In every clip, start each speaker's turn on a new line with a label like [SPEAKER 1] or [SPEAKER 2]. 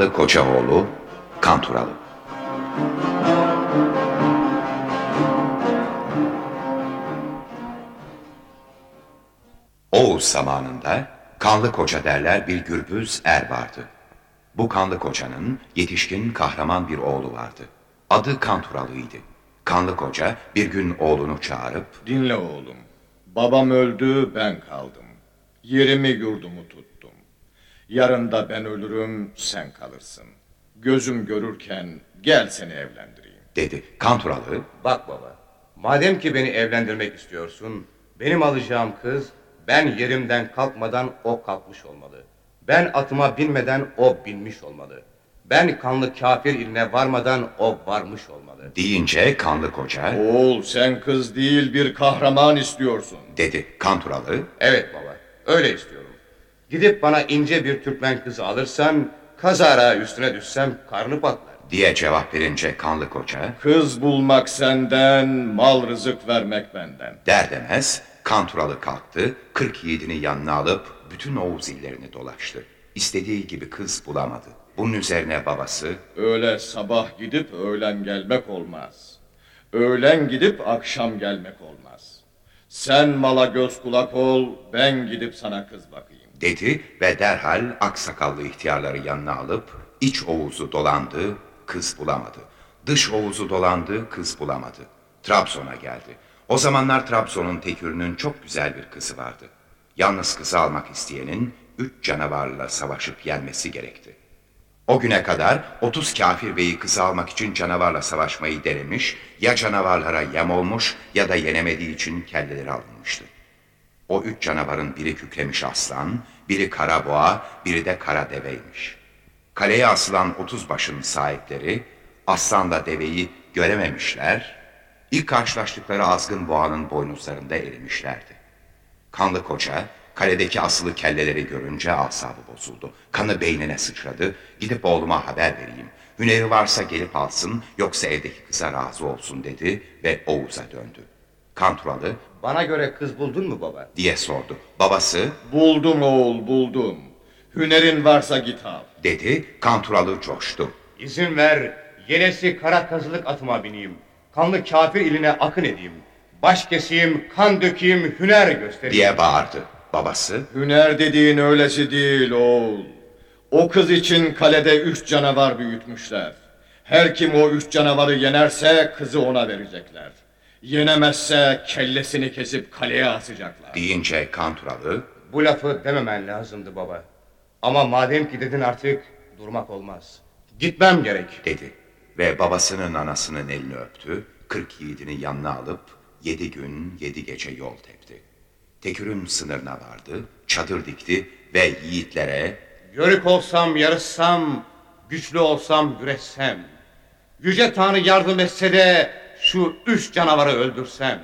[SPEAKER 1] Kanlı Koçaoğlu, Kanturalı. Oğuz zamanında Kanlı Koça derler bir gürbüz er vardı. Bu Kanlı Koça'nın yetişkin kahraman bir oğlu vardı. Adı Kanturalı'ydı. Kanlı Koca bir gün oğlunu çağırıp
[SPEAKER 2] Dinle oğlum. Babam öldü, ben kaldım. Yerimi yurdumu tuttum. Yarın da ben ölürüm, sen kalırsın. Gözüm görürken gel seni evlendireyim.
[SPEAKER 1] dedi. Kanturalı
[SPEAKER 3] Bak baba, madem ki beni evlendirmek istiyorsun, benim alacağım kız, ben yerimden kalkmadan o kalkmış olmalı. Ben atıma binmeden o binmiş olmalı. Ben kanlı kafir iline varmadan o varmış olmalı.
[SPEAKER 1] deyince Kanlı Koca
[SPEAKER 2] Oğul sen kız değil bir kahraman istiyorsun.
[SPEAKER 1] dedi. Kanturalı
[SPEAKER 3] Evet baba, öyle istiyorum. Gidip bana ince bir Türkmen kızı alırsan, kazara üstüne düşsem karnı patlar.
[SPEAKER 1] diye cevap verince Kanlı Koca
[SPEAKER 2] Kız bulmak senden, mal rızık vermek benden.
[SPEAKER 1] der demez Kanturalı kalktı, kırk yiğidini yanına alıp bütün Oğuz illerini dolaştı. İstediği gibi kız bulamadı. Bunun üzerine babası
[SPEAKER 2] Öyle sabah gidip öğlen gelmek olmaz. Öğlen gidip akşam gelmek olmaz. Sen mala göz kulak ol, ben gidip sana kız bakayım.
[SPEAKER 1] Dedi ve derhal aksakallı ihtiyarları yanına alıp iç Oğuz'u dolandı, kız bulamadı. Dış Oğuz'u dolandı, kız bulamadı. Trabzon'a geldi. O zamanlar Trabzon'un Tekürü'nün çok güzel bir kızı vardı. Yalnız kızı almak isteyenin üç canavarla savaşıp yenmesi gerekti. O güne kadar 30 kafir beyi kızı almak için canavarla savaşmayı denemiş, ya canavarlara yem olmuş ya da yenemediği için kelleleri alınmıştı. O üç canavarın biri kükremiş aslan, biri kara boğa, biri de kara deveymiş. Kaleye asılan otuz başın sahipleri aslanla deveyi görememişler, ilk karşılaştıkları azgın boğanın boynuzlarında erimişlerdi. Kanlı koça kaledeki asılı kelleleri görünce asabı bozuldu. Kanı beynine sıçradı. Gidip oğluma haber vereyim. Hüneri varsa gelip alsın yoksa evdeki kıza razı olsun dedi ve Oğuz'a döndü. Kanturalı
[SPEAKER 3] Bana göre kız buldun mu baba?
[SPEAKER 1] diye sordu. Babası
[SPEAKER 2] Buldum oğul, buldum. Hünerin varsa git al.
[SPEAKER 1] dedi. Kanturalı coştu.
[SPEAKER 3] İzin ver, yelesi kara kazılık atıma bineyim. Kanlı kafir iline akın edeyim. Baş keseyim, kan dökeyim, hüner göstereyim.
[SPEAKER 1] diye bağırdı. Babası
[SPEAKER 2] Hüner dediğin öylesi değil oğul. O kız için kalede üç canavar büyütmüşler. Her kim o üç canavarı yenerse kızı ona verecekler. Yenemezse kellesini kesip kaleye asacaklar.
[SPEAKER 1] deyince Kanturalı
[SPEAKER 3] Bu lafı dememen lazımdı baba. Ama madem ki dedin artık durmak olmaz. Gitmem gerek.
[SPEAKER 1] dedi. Ve babasının anasının elini öptü. Kırk yiğidini yanına alıp yedi gün yedi gece yol tepti. Tekür'ün sınırına vardı, çadır dikti ve yiğitlere
[SPEAKER 3] Yörük olsam yarışsam, güçlü olsam güreşsem. Yüce Tanrı yardım etse de şu üç canavarı öldürsem.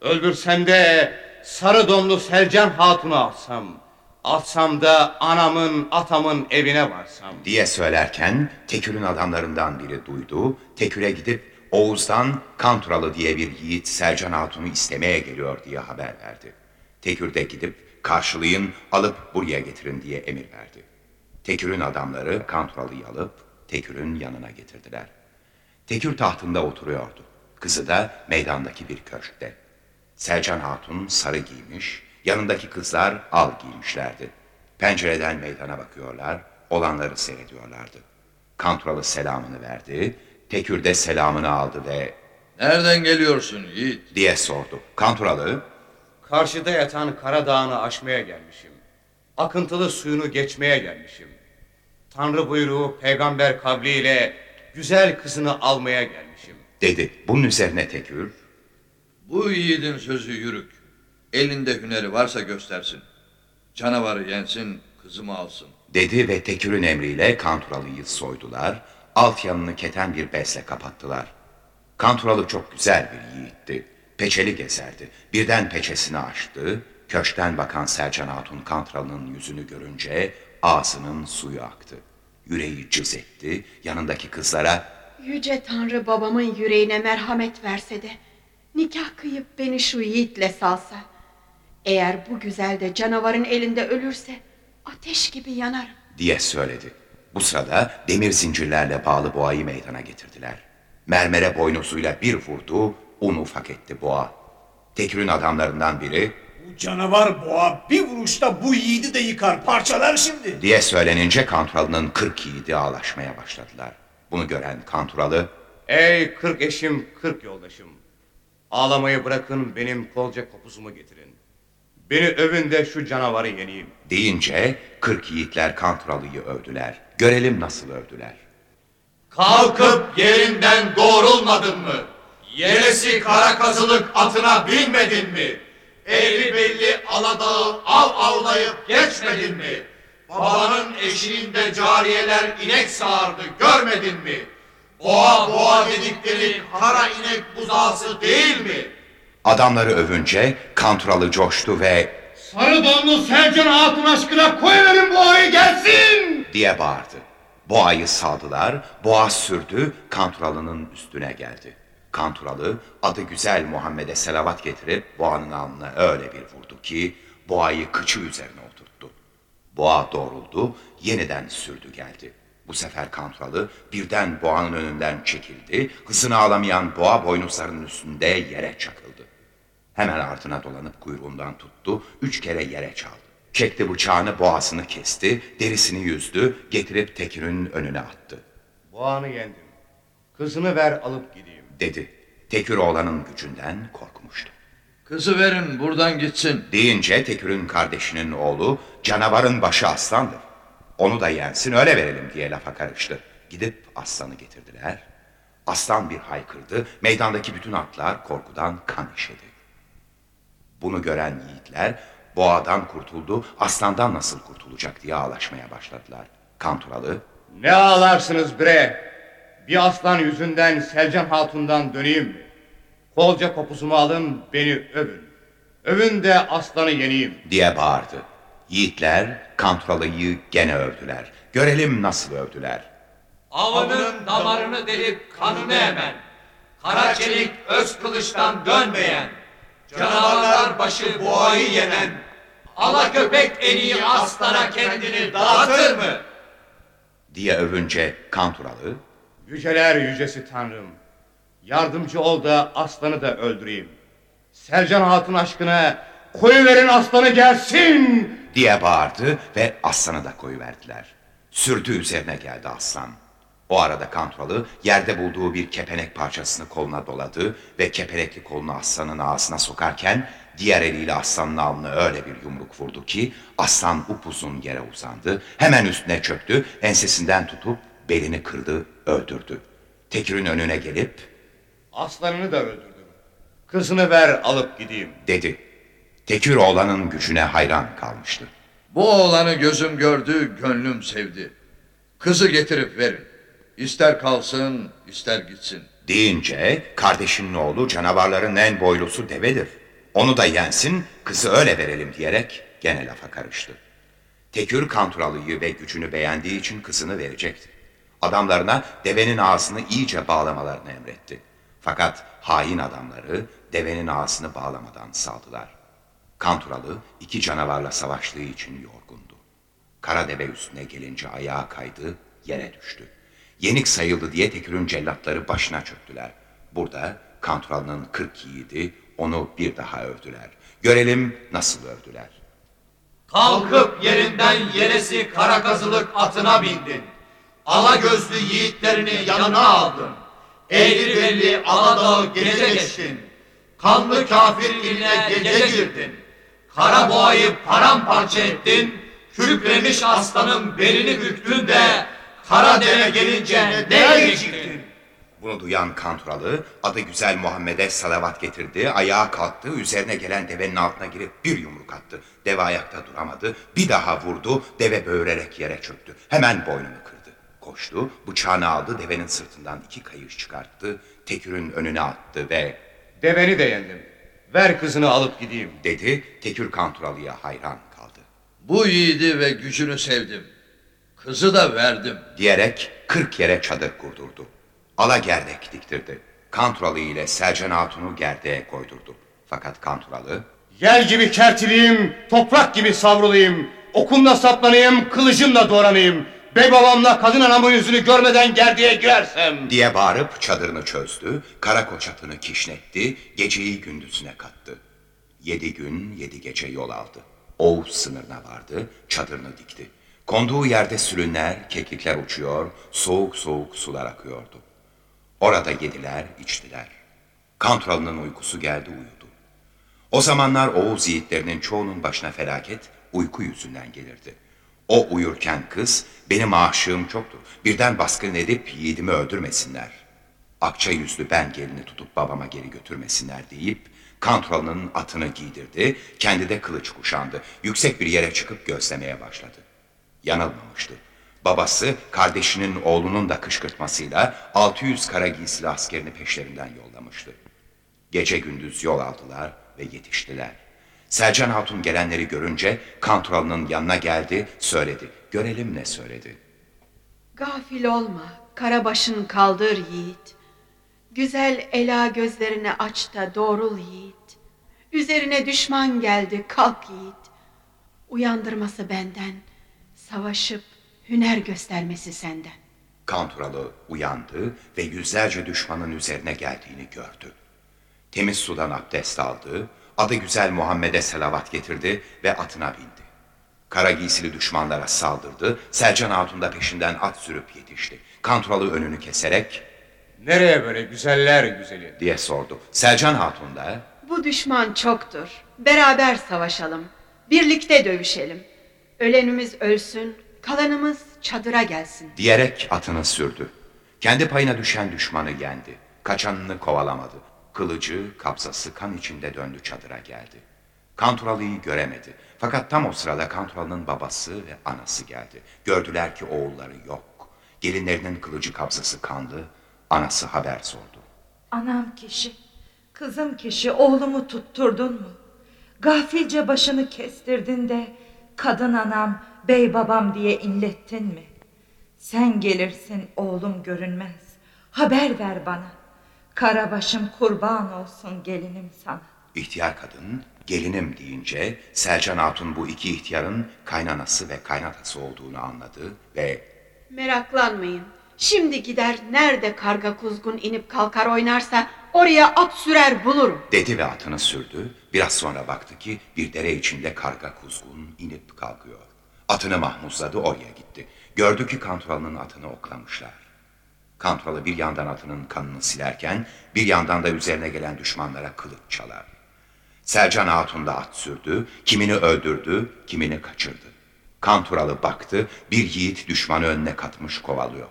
[SPEAKER 3] Öldürsem de sarı donlu Selcan Hatun'u alsam. Alsam da anamın atamın evine varsam.
[SPEAKER 1] diye söylerken Tekür'ün adamlarından biri duydu. Tekür'e gidip Oğuz'dan Kanturalı diye bir yiğit Selcan Hatun'u istemeye geliyor diye haber verdi. Tekür de gidip karşılayın alıp buraya getirin diye emir verdi. Tekür'ün adamları Kanturalı'yı alıp Tekür'ün yanına getirdiler. Tekür tahtında oturuyordu. Kızı da meydandaki bir köşkte. Selcan Hatun sarı giymiş, yanındaki kızlar al giymişlerdi. Pencereden meydana bakıyorlar, olanları seyrediyorlardı. Kanturalı selamını verdi, Tekür de selamını aldı ve
[SPEAKER 4] Nereden geliyorsun Yiğit?
[SPEAKER 1] diye sordu. Kanturalı
[SPEAKER 3] Karşıda yatan kara dağını aşmaya gelmişim. Akıntılı suyunu geçmeye gelmişim. Tanrı buyruğu peygamber kavliyle güzel kızını almaya gelmişim.
[SPEAKER 1] Dedi. Bunun üzerine Tekür
[SPEAKER 4] Bu yiğidin sözü yürük. Elinde hüneri varsa göstersin. Canavarı yensin, kızımı alsın.
[SPEAKER 1] dedi ve Tekür'ün emriyle Kanturalı'yı soydular. Alt yanını keten bir bezle kapattılar. Kanturalı çok güzel bir yiğitti. Peçeli gezerdi. Birden peçesini açtı. Köşkten bakan Selcan Hatun Kanturalı'nın yüzünü görünce ağzının suyu aktı. Yüreği cız etti. Yanındaki kızlara
[SPEAKER 5] Yüce Tanrı babamın yüreğine merhamet verse de nikah kıyıp beni şu yiğitle salsa. Eğer bu güzel de canavarın elinde ölürse ateş gibi yanarım.
[SPEAKER 1] diye söyledi. Bu sırada demir zincirlerle bağlı boğayı meydana getirdiler. Mermere boynuzuyla bir vurdu, un ufak etti boğa. Tekür'ün adamlarından biri
[SPEAKER 6] Bu canavar boğa bir vuruşta bu yiğidi de yıkar parçalar şimdi.
[SPEAKER 1] diye söylenince Kanturalı'nın kırk yiğidi ağlaşmaya başladılar. Bunu gören Kanturalı
[SPEAKER 3] Ey kırk eşim, kırk yoldaşım. Ağlamayı bırakın benim kolca kopuzumu getirin. Beni övün de şu canavarı yeneyim.
[SPEAKER 1] deyince kırk yiğitler Kanturalı'yı övdüler. Görelim nasıl övdüler.
[SPEAKER 7] Kalkıp yerinden doğrulmadın mı? Yeresi kara kazılık atına binmedin mi? Eğri belli Aladağ'ı av avlayıp geçmedin mi? Babanın eşiğinde cariyeler inek sağardı görmedin mi? Boğa boğa dedikleri kara inek buzağısı değil mi?
[SPEAKER 1] Adamları övünce Kanturalı coştu ve
[SPEAKER 3] Sarı donlu Selcan Hatun aşkına koyverin bu ayı gelsin!
[SPEAKER 1] diye bağırdı. Boğayı saldılar, boğa sürdü, Kanturalı'nın üstüne geldi. Kanturalı adı güzel Muhammed'e selavat getirip boğanın alnına öyle bir vurdu ki boğayı kıçı üzerine. Boğa doğruldu, yeniden sürdü geldi. Bu sefer Kanturalı birden boğanın önünden çekildi, hızını alamayan boğa boynuzlarının üstünde yere çakıldı. Hemen ardına dolanıp kuyruğundan tuttu, üç kere yere çaldı. Çekti bıçağını boğazını kesti, derisini yüzdü, getirip Tekir'in önüne attı.
[SPEAKER 3] Boğanı yendim. Kızını ver alıp gideyim.
[SPEAKER 1] Dedi. Tekir oğlanın gücünden korkmuştu.
[SPEAKER 4] Kızı verin buradan gitsin.
[SPEAKER 1] Deyince Tekir'in kardeşinin oğlu canavarın başı aslandır. Onu da yensin öyle verelim diye lafa karıştı. Gidip aslanı getirdiler. Aslan bir haykırdı, meydandaki bütün atlar korkudan kan işedi. Bunu gören yiğitler boğadan kurtuldu, aslandan nasıl kurtulacak diye ağlaşmaya başladılar. Kanturalı,
[SPEAKER 3] Ne ağlarsınız bre? Bir aslan yüzünden Selcan Hatun'dan döneyim mi? Kolca kopuzumu alın beni övün. Övün de aslanı yeneyim.
[SPEAKER 1] diye bağırdı. Yiğitler Kanturalı'yı gene övdüler. Görelim nasıl övdüler.
[SPEAKER 7] Avının damarını delip kanını emen. Kara çelik öz kılıçtan dönmeyen. Canavarlar başı boğayı yenen. Ala köpek en iyi aslana kendini dağıtır mı?
[SPEAKER 1] diye övünce Kanturalı,
[SPEAKER 3] Yüceler yücesi Tanrım. Yardımcı ol da aslanı da öldüreyim. Selcan Hatun aşkına koyuverin aslanı gelsin.
[SPEAKER 1] diye bağırdı ve aslanı da koyuverdiler. Sürdü üzerine geldi aslan. O arada Kanturalı yerde bulduğu bir kepenek parçasını koluna doladı ve kepenekli kolunu aslanın ağzına sokarken diğer eliyle aslanın alnına öyle bir yumruk vurdu ki aslan upuzun yere uzandı. Hemen üstüne çöktü, ensesinden tutup belini kırdı, öldürdü. Tekir'in önüne gelip
[SPEAKER 3] Aslanını da öldürdüm. Kızını ver alıp gideyim.
[SPEAKER 1] dedi. Tekir oğlanın gücüne hayran kalmıştı.
[SPEAKER 4] Bu oğlanı gözüm gördü, gönlüm sevdi. Kızı getirip verin. İster kalsın, ister gitsin.
[SPEAKER 1] Deyince kardeşinin oğlu canavarların en boylusu devedir. Onu da yensin, kızı öyle verelim diyerek gene lafa karıştı. Tekür Kanturalı'yı ve gücünü beğendiği için kızını verecekti. Adamlarına devenin ağzını iyice bağlamalarını emretti. Fakat hain adamları devenin ağzını bağlamadan saldılar. Kanturalı iki canavarla savaştığı için yorgundu. Kara deve üstüne gelince ayağa kaydı, yere düştü. Yenik sayıldı diye Tekür'ün cellatları başına çöktüler. Burada Kanturalı'nın kırk yiğidi onu bir daha övdüler. Görelim nasıl övdüler.
[SPEAKER 7] Kalkıp yerinden yeresi kara kazılık atına bindin. Ala gözlü yiğitlerini yanına aldın. Eğri belli Aladağ'ı gece geçtin. Kanlı kafir iline gece girdin. Kara boğayı paramparça ettin. Kükremiş aslanın belini büktün de kara deve gelince ne geciktin?
[SPEAKER 1] Bunu duyan Kanturalı adı güzel Muhammed'e salavat getirdi, ayağa kalktı, üzerine gelen devenin altına girip bir yumruk attı. Deve ayakta duramadı, bir daha vurdu, deve böğürerek yere çöktü. Hemen boynunu kırdı. Koştu, bıçağını aldı, devenin sırtından iki kayış çıkarttı, Tekür'ün önüne attı ve
[SPEAKER 3] Deveni de yendim. Ver kızını alıp gideyim.
[SPEAKER 1] dedi, Tekür Kanturalı'ya hayran kaldı.
[SPEAKER 4] Bu yiğidi ve gücünü sevdim. Kızı da verdim.
[SPEAKER 1] Diyerek kırk yere çadır kurdurdu. Ala gerdek diktirdi. Kanturalı ile Selcan Hatun'u gerdeğe koydurdu. Fakat Kanturalı
[SPEAKER 3] Yel gibi kertileyim, toprak gibi savrulayım. Okumla saplanayım, kılıcımla doğranayım. Bey babamla kadın anamın yüzünü görmeden gerdiğe girersem.
[SPEAKER 1] diye bağırıp çadırını çözdü, kara koçatını kişnetti, geceyi gündüzüne kattı. Yedi gün, yedi gece yol aldı. Oğuz sınırına vardı, çadırını dikti. Konduğu yerde sülünler, keklikler uçuyor, soğuk soğuk sular akıyordu. Orada yediler, içtiler. Kantralı'nın uykusu geldi, uyudu. O zamanlar Oğuz yiğitlerinin çoğunun başına felaket uyku yüzünden gelirdi. O uyurken kız, benim aşığım çoktur. Birden baskın edip yiğidimi öldürmesinler. Akça yüzlü ben gelini tutup babama geri götürmesinler deyip Kantralı'nın atını giydirdi, kendi de kılıç kuşandı. Yüksek bir yere çıkıp gözlemeye başladı. Yanılmamıştı. Babası kardeşinin oğlunun da kışkırtmasıyla 600 kara giysili askerini peşlerinden yollamıştı. Gece gündüz yol aldılar ve yetiştiler. Selcan Hatun gelenleri görünce Kantralı'nın yanına geldi, söyledi. Görelim ne söyledi.
[SPEAKER 5] Gafil olma, karabaşın kaldır yiğit. Güzel ela gözlerini aç da doğrul yiğit. Üzerine düşman geldi, kalk yiğit. Uyandırması benden, savaşıp hüner göstermesi senden.
[SPEAKER 1] Kanturalı uyandı ve yüzlerce düşmanın üzerine geldiğini gördü. Temiz sudan abdest aldı, adı güzel Muhammed'e selavat getirdi ve atına bindi. Kara giysili düşmanlara saldırdı, Selcan Hatun da peşinden at sürüp yetişti. Kanturalı önünü keserek
[SPEAKER 3] Nereye böyle güzeller güzeli?
[SPEAKER 1] diye sordu. Selcan Hatun da
[SPEAKER 5] Bu düşman çoktur. Beraber savaşalım. Birlikte dövüşelim. Ölenimiz ölsün, kalanımız çadıra gelsin.
[SPEAKER 1] diyerek atını sürdü. Kendi payına düşen düşmanı yendi. Kaçanını kovalamadı. Kılıcı, kapsası kan içinde döndü çadıra geldi. Kanturalı'yı göremedi. Fakat tam o sırada Kanturalı'nın babası ve anası geldi. Gördüler ki oğulları yok. Gelinlerinin kılıcı kapsası kanlı. Anası haber sordu.
[SPEAKER 8] Anam kişi, kızım kişi oğlumu tutturdun mu? Gafilce başını kestirdin de kadın anam, bey babam diye inlettin mi? Sen gelirsin oğlum görünmez. Haber ver bana. Karabaşım kurban olsun gelinim sana.
[SPEAKER 1] İhtiyar kadın gelinim deyince Selcan Hatun bu iki ihtiyarın kaynanası ve kaynatası olduğunu anladı ve
[SPEAKER 5] Meraklanmayın. Şimdi gider nerede karga kuzgun inip kalkar oynarsa oraya at sürer bulurum.
[SPEAKER 1] Dedi ve atını sürdü. Biraz sonra baktı ki bir dere içinde karga kuzgun inip kalkıyor. Atını mahmuzladı oraya gitti. Gördü ki Kantralı'nın atını oklamışlar. Kantralı bir yandan atının kanını silerken bir yandan da üzerine gelen düşmanlara kılıç çalar. Selcan Hatun da at sürdü, kimini öldürdü, kimini kaçırdı. Kanturalı baktı, bir yiğit düşmanı önüne katmış kovalıyor.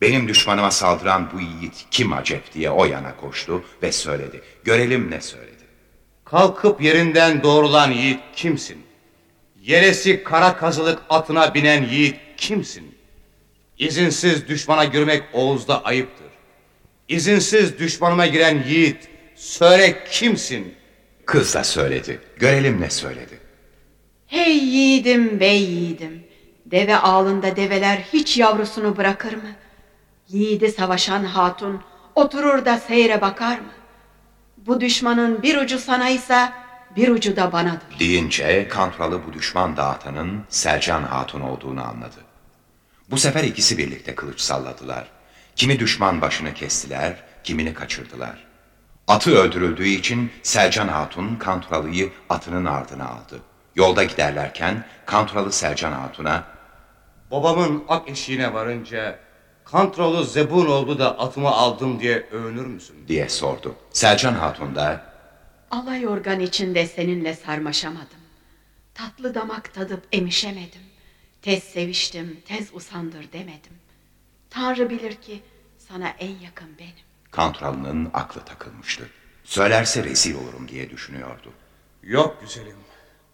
[SPEAKER 1] Benim düşmanıma saldıran bu yiğit kim acep diye o yana koştu ve söyledi. Görelim ne söyledi.
[SPEAKER 3] Kalkıp yerinden doğrulan yiğit kimsin? Yeresi kara kazılık atına binen yiğit kimsin? İzinsiz düşmana girmek Oğuz'da ayıptır. İzinsiz düşmanıma giren yiğit, söyle kimsin?
[SPEAKER 1] Kız da söyledi. Görelim ne söyledi.
[SPEAKER 5] Hey yiğidim bey yiğidim. Deve ağlında develer hiç yavrusunu bırakır mı? Yiğidi savaşan hatun oturur da seyre bakar mı? Bu düşmanın bir ucu sana ise bir ucu da banadır.
[SPEAKER 1] Deyince Kantralı bu düşman dağıtanın Selcan Hatun olduğunu anladı. Bu sefer ikisi birlikte kılıç salladılar. Kimi düşman başını kestiler, kimini kaçırdılar. Atı öldürüldüğü için Selcan Hatun Kantralı'yı atının ardına aldı. Yolda giderlerken Kantralı Selcan Hatun'a
[SPEAKER 3] Babamın ak eşiğine varınca Kantralı zebun oldu da atımı aldım diye övünür müsün?
[SPEAKER 1] diye sordu. Selcan Hatun da
[SPEAKER 5] Alay organ içinde seninle sarmaşamadım. Tatlı damak tadıp emişemedim. Tez seviştim, tez usandır demedim. Tanrı bilir ki sana en yakın benim.
[SPEAKER 1] Kantralı'nın aklı takılmıştı. Söylerse rezil olurum diye düşünüyordu.
[SPEAKER 3] Yok güzelim.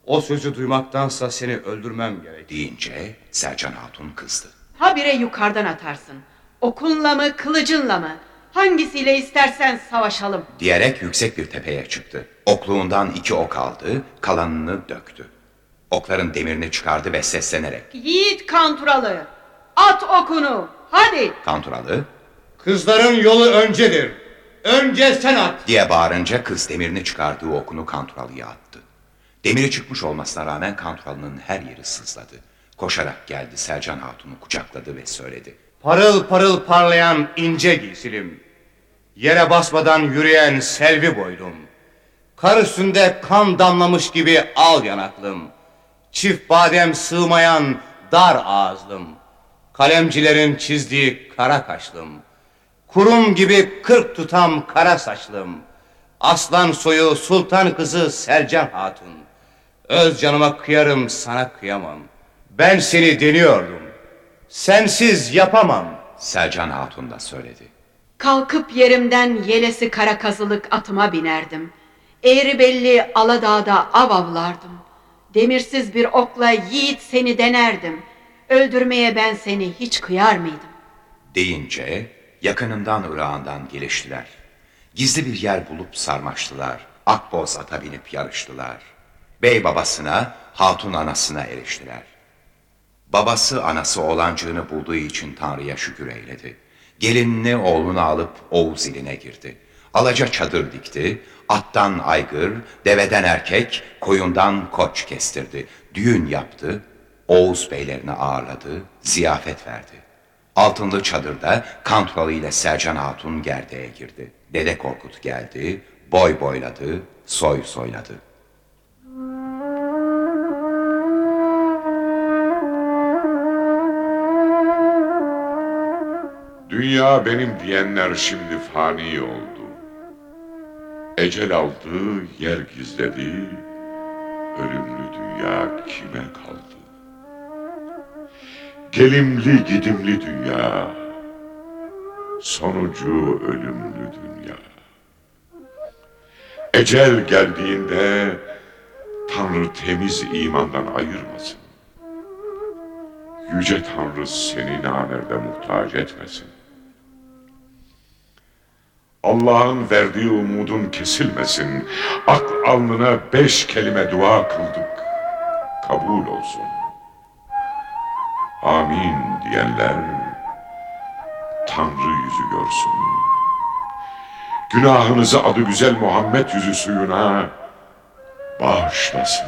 [SPEAKER 3] O sözü duymaktansa seni öldürmem gerek.
[SPEAKER 1] Deyince Selcan Hatun kızdı.
[SPEAKER 5] Habire yukarıdan atarsın. Okunla mı, kılıcınla mı? Hangisiyle istersen savaşalım.
[SPEAKER 1] Diyerek yüksek bir tepeye çıktı. Okluğundan iki ok aldı, kalanını döktü. Okların demirini çıkardı ve seslenerek
[SPEAKER 5] Yiğit Kanturalı, at okunu, hadi.
[SPEAKER 1] Kanturalı
[SPEAKER 3] Kızların yolu öncedir. Önce sen at.
[SPEAKER 1] diye bağırınca kız demirini çıkardığı okunu Kanturalı'ya attı. Demiri çıkmış olmasına rağmen Kanturalı'nın her yeri sızladı. Koşarak geldi Selcan Hatun'u kucakladı ve söyledi.
[SPEAKER 3] Parıl parıl parlayan ince giysilim. Yere basmadan yürüyen selvi boylum. Kar üstünde kan damlamış gibi al yanaklım. Çift badem sığmayan dar ağızlım. Kalemcilerin çizdiği kara kaşlım. Kurum gibi kırk tutam kara saçlım. Aslan soyu sultan kızı Selcan Hatun. Öz canıma kıyarım sana kıyamam. Ben seni deniyordum. Sensiz yapamam.
[SPEAKER 1] Selcan Hatun da söyledi.
[SPEAKER 5] Kalkıp yerimden yelesi kara kazılık atıma binerdim. Eğri belli Aladağ'da av avlardım. Demirsiz bir okla yiğit seni denerdim. Öldürmeye ben seni hiç kıyar mıydım?
[SPEAKER 1] Deyince yakınından ırağından geliştiler. Gizli bir yer bulup sarmaştılar. Akboz ata binip yarıştılar. Bey babasına, hatun anasına eriştiler. Babası anası olancığını bulduğu için Tanrı'ya şükür eyledi. Gelinini oğlunu alıp Oğuz iline girdi. Alaca çadır dikti, attan aygır, deveden erkek, koyundan koç kestirdi. Düğün yaptı, Oğuz beylerini ağırladı, ziyafet verdi. Altınlı çadırda Kantralı ile Selcan Hatun gerdeğe girdi. Dede Korkut geldi, boy boyladı, soy soyladı.
[SPEAKER 9] Dünya benim diyenler şimdi fani oldu. Ecel aldı, yer gizledi. Ölümlü dünya kime kaldı? Gelimli gidimli dünya. Sonucu ölümlü dünya. Ecel geldiğinde Tanrı temiz imandan ayırmasın. Yüce Tanrı seni namerde muhtaç etmesin. Allah'ın verdiği umudun kesilmesin. Ak alnına beş kelime dua kıldık. Kabul olsun. Amin diyenler Tanrı yüzü görsün. Günahınızı adı güzel Muhammed yüzü suyuna bağışlasın.